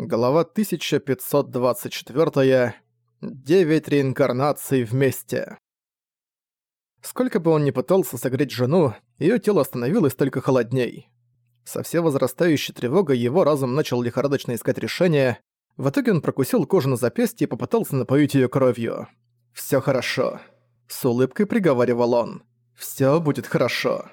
Глава 1524. Девять реинкарнаций вместе. Сколько бы он ни пытался согреть жену, её тело становилось только холодней. Со всей возрастающей тревогой его разум начал лихорадочно искать решение. В итоге он прокусил кожу на запястье и попытался напоить её кровью. «Всё хорошо», — с улыбкой приговаривал он. «Всё будет хорошо».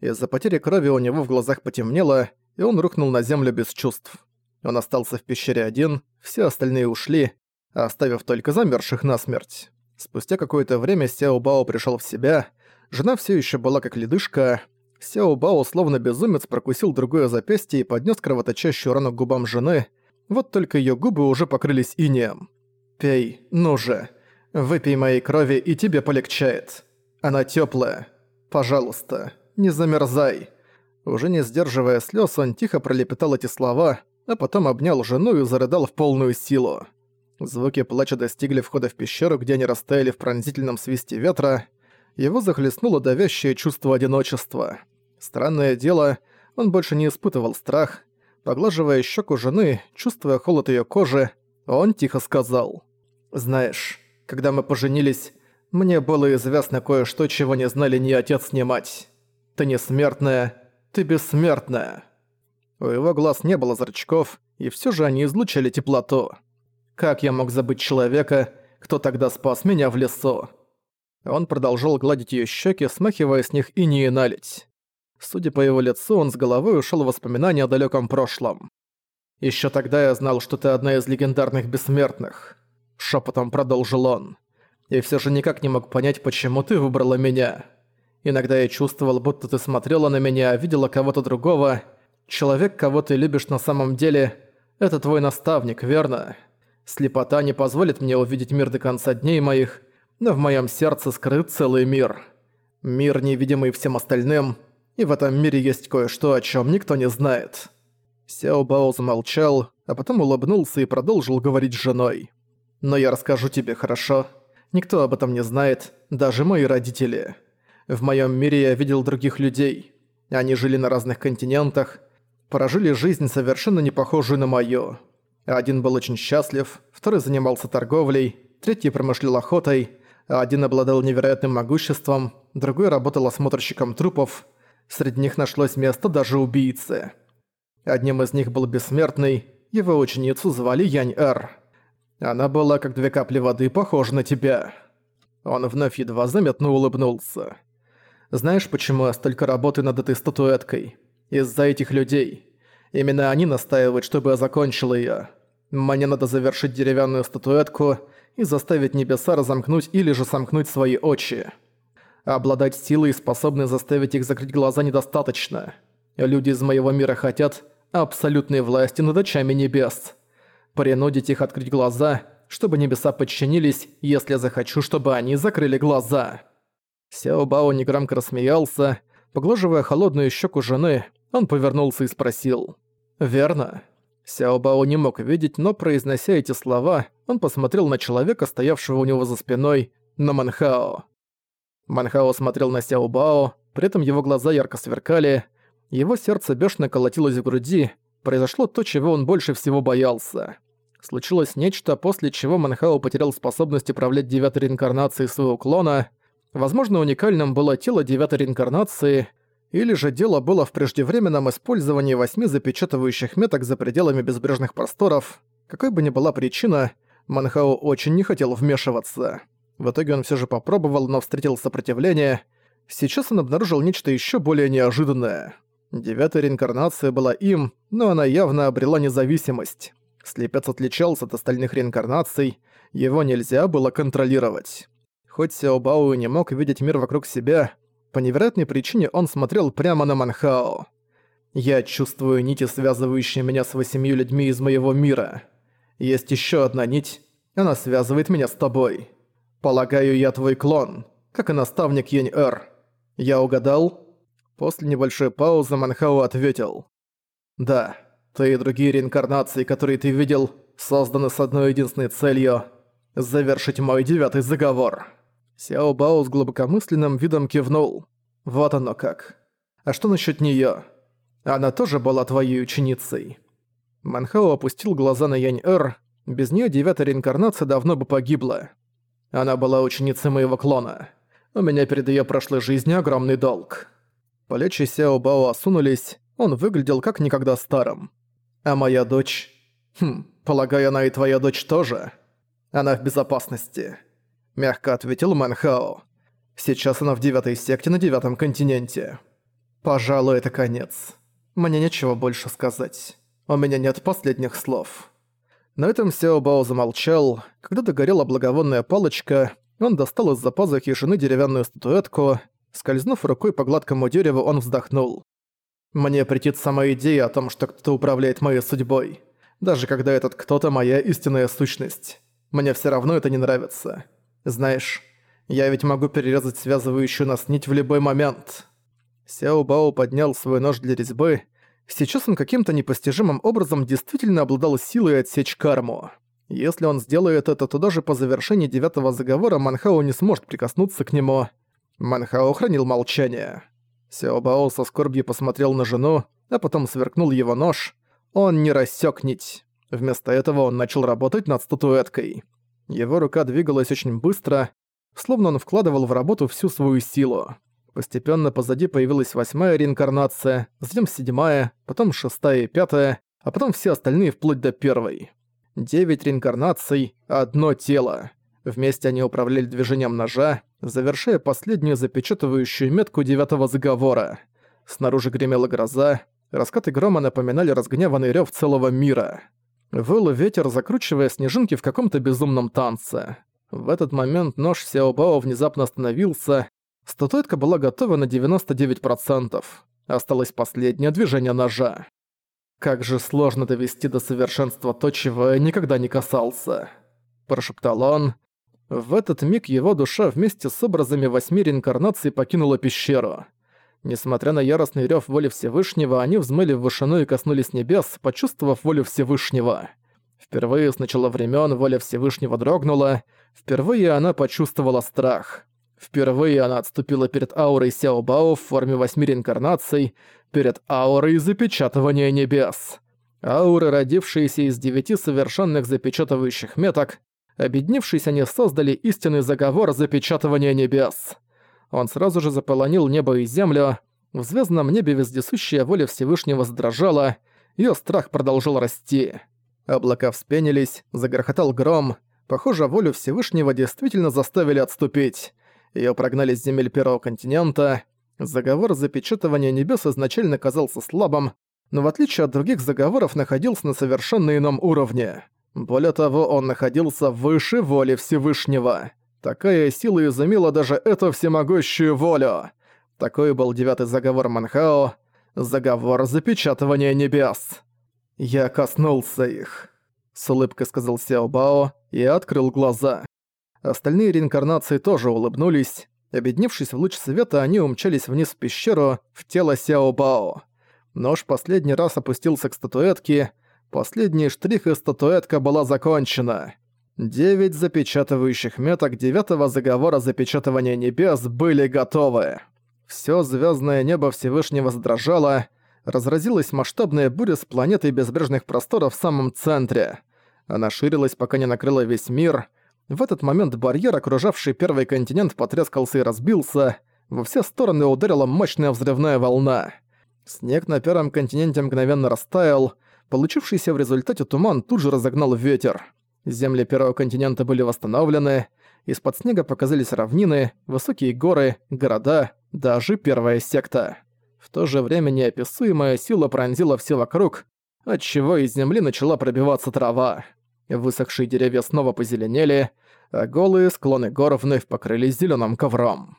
Из-за потери крови у него в глазах потемнело, и он рухнул на землю без чувств. Он остался в пещере один, все остальные ушли, оставив только замерзших насмерть. Спустя какое-то время Сяо Бао пришел в себя, жена все еще была как ледышка. Сяо Бао словно безумец прокусил другое запястье и поднес кровоточащую рану к губам жены, вот только ее губы уже покрылись инеем. «Пей, ну же, выпей моей крови, и тебе полегчает. Она теплая. Пожалуйста, не замерзай». Уже не сдерживая слез, он тихо пролепетал эти слова, а потом обнял жену и зарыдал в полную силу. Звуки плача достигли входа в пещеру, где они растаяли в пронзительном свисте ветра. Его захлестнуло давящее чувство одиночества. Странное дело, он больше не испытывал страх. Поглаживая щеку жены, чувствуя холод ее кожи, он тихо сказал. «Знаешь, когда мы поженились, мне было известно кое-что, чего не знали ни отец, ни мать. Ты не смертная, ты бессмертная». У его глаз не было зрачков, и все же они излучали теплоту. Как я мог забыть человека, кто тогда спас меня в лесу? Он продолжал гладить ее щеки, смахивая с них и налить. Судя по его лицу, он с головой ушел в воспоминания о далеком прошлом. Еще тогда я знал, что ты одна из легендарных бессмертных», — шепотом продолжил он. «И все же никак не мог понять, почему ты выбрала меня. Иногда я чувствовал, будто ты смотрела на меня, видела кого-то другого, Человек, кого ты любишь на самом деле, это твой наставник, верно? Слепота не позволит мне увидеть мир до конца дней моих, но в моем сердце скрыт целый мир. Мир, невидимый всем остальным, и в этом мире есть кое-что, о чем никто не знает». Сяо Бао замолчал, а потом улыбнулся и продолжил говорить с женой. «Но я расскажу тебе, хорошо? Никто об этом не знает, даже мои родители. В моем мире я видел других людей. Они жили на разных континентах, прожили жизнь, совершенно не похожую на мою. Один был очень счастлив, второй занимался торговлей, третий промышлял охотой, один обладал невероятным могуществом, другой работал осмотрщиком трупов. Среди них нашлось место даже убийцы. Одним из них был бессмертный, его ученицу звали Янь-Эр. Она была как две капли воды, похожа на тебя. Он вновь едва заметно улыбнулся. Знаешь, почему я столько работаю над этой статуэткой? Из-за этих людей. Именно они настаивают, чтобы я закончил её. Мне надо завершить деревянную статуэтку и заставить небеса разомкнуть или же сомкнуть свои очи. Обладать силой, способной заставить их закрыть глаза, недостаточно. Люди из моего мира хотят абсолютной власти над очами небес. Принудить их открыть глаза, чтобы небеса подчинились, если я захочу, чтобы они закрыли глаза. Сяо Бао негромко рассмеялся, поглаживая холодную щеку жены, он повернулся и спросил. «Верно». Сяо Бао не мог видеть, но, произнося эти слова, он посмотрел на человека, стоявшего у него за спиной, на Манхао. Манхао смотрел на Сяо Бао, при этом его глаза ярко сверкали, его сердце бешено колотилось в груди, произошло то, чего он больше всего боялся. Случилось нечто, после чего Манхао потерял способность управлять девятой реинкарнацией своего клона. Возможно, уникальным было тело девятой реинкарнации, или же дело было в преждевременном использовании восьми запечатывающих меток за пределами безбрежных просторов. Какой бы ни была причина, Манхао очень не хотел вмешиваться. В итоге он все же попробовал, но встретил сопротивление. Сейчас он обнаружил нечто еще более неожиданное. Девятая реинкарнация была им, но она явно обрела независимость. Слепец отличался от остальных реинкарнаций, его нельзя было контролировать. Хоть Сяо Бао не мог видеть мир вокруг себя, по невероятной причине он смотрел прямо на Манхао. «Я чувствую нити, связывающие меня с восемью людьми из моего мира. Есть еще одна нить, она связывает меня с тобой. Полагаю, я твой клон, как и наставник Янь-Эр. Я угадал?» После небольшой паузы Манхао ответил. «Да, ты и другие реинкарнации, которые ты видел, созданы с одной единственной целью – завершить мой девятый заговор». Сяо Бао с глубокомысленным видом кивнул. «Вот оно как. А что насчет неё? Она тоже была твоей ученицей?» Манхао опустил глаза на Янь-Эр. Без нее девятая реинкарнация давно бы погибла. Она была ученицей моего клона. У меня перед ее прошлой жизнью огромный долг. Плечи Сяо Бао осунулись, он выглядел как никогда старым. А моя дочь... Хм, полагаю, она и твоя дочь тоже? Она в безопасности. Мягко ответил Манхао. Сейчас она в девятой секте на девятом континенте. Пожалуй, это конец. Мне нечего больше сказать. У меня нет последних слов. На этом Сяо Бао замолчал. Когда догорела благовонная палочка, он достал из-за пазухи жены деревянную статуэтку. Скользнув рукой по гладкому дереву, он вздохнул. «Мне претит сама идея о том, что кто-то управляет моей судьбой. Даже когда этот кто-то моя истинная сущность. Мне все равно это не нравится. Знаешь, я ведь могу перерезать связывающую нас нить в любой момент». Сяо Бао поднял свой нож для резьбы, Сейчас он каким-то непостижимым образом действительно обладал силой отсечь карму. Если он сделает это, то даже по завершении девятого заговора Манхао не сможет прикоснуться к нему. Манхао хранил молчание. Сяобао со скорбью посмотрел на жену, а потом сверкнул его нож. Он не рассек нить. Вместо этого он начал работать над статуэткой. Его рука двигалась очень быстро, словно он вкладывал в работу всю свою силу. Постепенно позади появилась восьмая реинкарнация, затем седьмая, потом шестая и пятая, а потом все остальные вплоть до первой. Девять реинкарнаций, одно тело. Вместе они управляли движением ножа, завершая последнюю запечатывающую метку девятого заговора. Снаружи гремела гроза, раскаты грома напоминали разгневанный рёв целого мира. Выл ветер, закручивая снежинки в каком-то безумном танце. В этот момент нож Сяобао внезапно остановился, Статуэтка была готова на 99%. Осталось последнее движение ножа. «Как же сложно довести до совершенства то, чего я никогда не касался», – прошептал он. В этот миг его душа вместе с образами восьми реинкарнаций покинула пещеру. Несмотря на яростный рёв воли Всевышнего, они взмыли в вышину и коснулись небес, почувствовав волю Всевышнего. Впервые с начала времен воля Всевышнего дрогнула, впервые она почувствовала страх. Впервые она отступила перед аурой Сяо Бао в форме восьми реинкарнаций, перед аурой запечатывания небес. Ауры, родившиеся из девяти совершенных запечатывающих меток, объединившись, они создали истинный заговор запечатывания небес. Он сразу же заполонил небо и землю, в звездном небе вездесущая воля Всевышнего задрожала, ее страх продолжил расти. Облака вспенились, загрохотал гром, похоже, волю Всевышнего действительно заставили отступить. Её прогнали с земель Первого континента. Заговор запечатывания небес изначально казался слабым, но в отличие от других заговоров находился на совершенно ином уровне. Более того, он находился выше воли Всевышнего. Такая сила изумила даже эту всемогущую волю. Такой был девятый заговор Манхао, заговор запечатывания небес. «Я коснулся их», — с улыбкой сказал Сяо Бао и открыл глаза. Остальные реинкарнации тоже улыбнулись. Объединившись в луч света, они умчались вниз в пещеру, в тело Сяо Бао. Нож последний раз опустился к статуэтке. Последний штрих и статуэтка была закончена. Девять запечатывающих меток девятого заговора запечатывания небес были готовы. Всё звёздное небо Всевышнего задрожало, разразилась масштабная буря с планетой безбрежных просторов в самом центре. Она ширилась, пока не накрыла весь мир — в этот момент барьер, окружавший первый континент, потрескался и разбился. Во все стороны ударила мощная взрывная волна. Снег на первом континенте мгновенно растаял. Получившийся в результате туман тут же разогнал ветер. Земли первого континента были восстановлены. Из-под снега показались равнины, высокие горы, города, даже первая секта. В то же время неописуемая сила пронзила все вокруг, отчего из земли начала пробиваться трава. Высохшие деревья снова позеленели, а голые склоны гор вновь покрылись зеленым ковром.